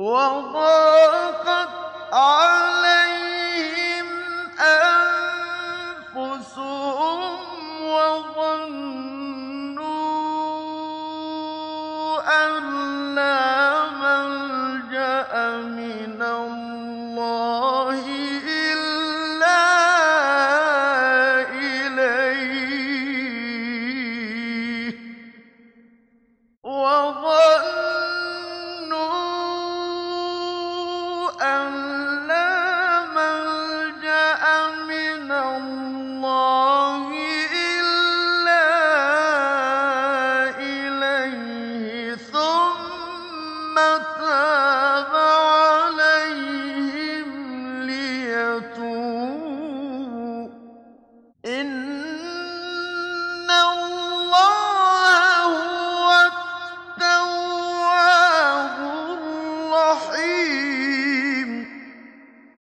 وَضَاقَتْ عَلَيْهِمْ أَنفُسُهُمْ وَظَنُّوا أَن لَّا مَلْجَأَ مِنَ اللَّهِ الرحيم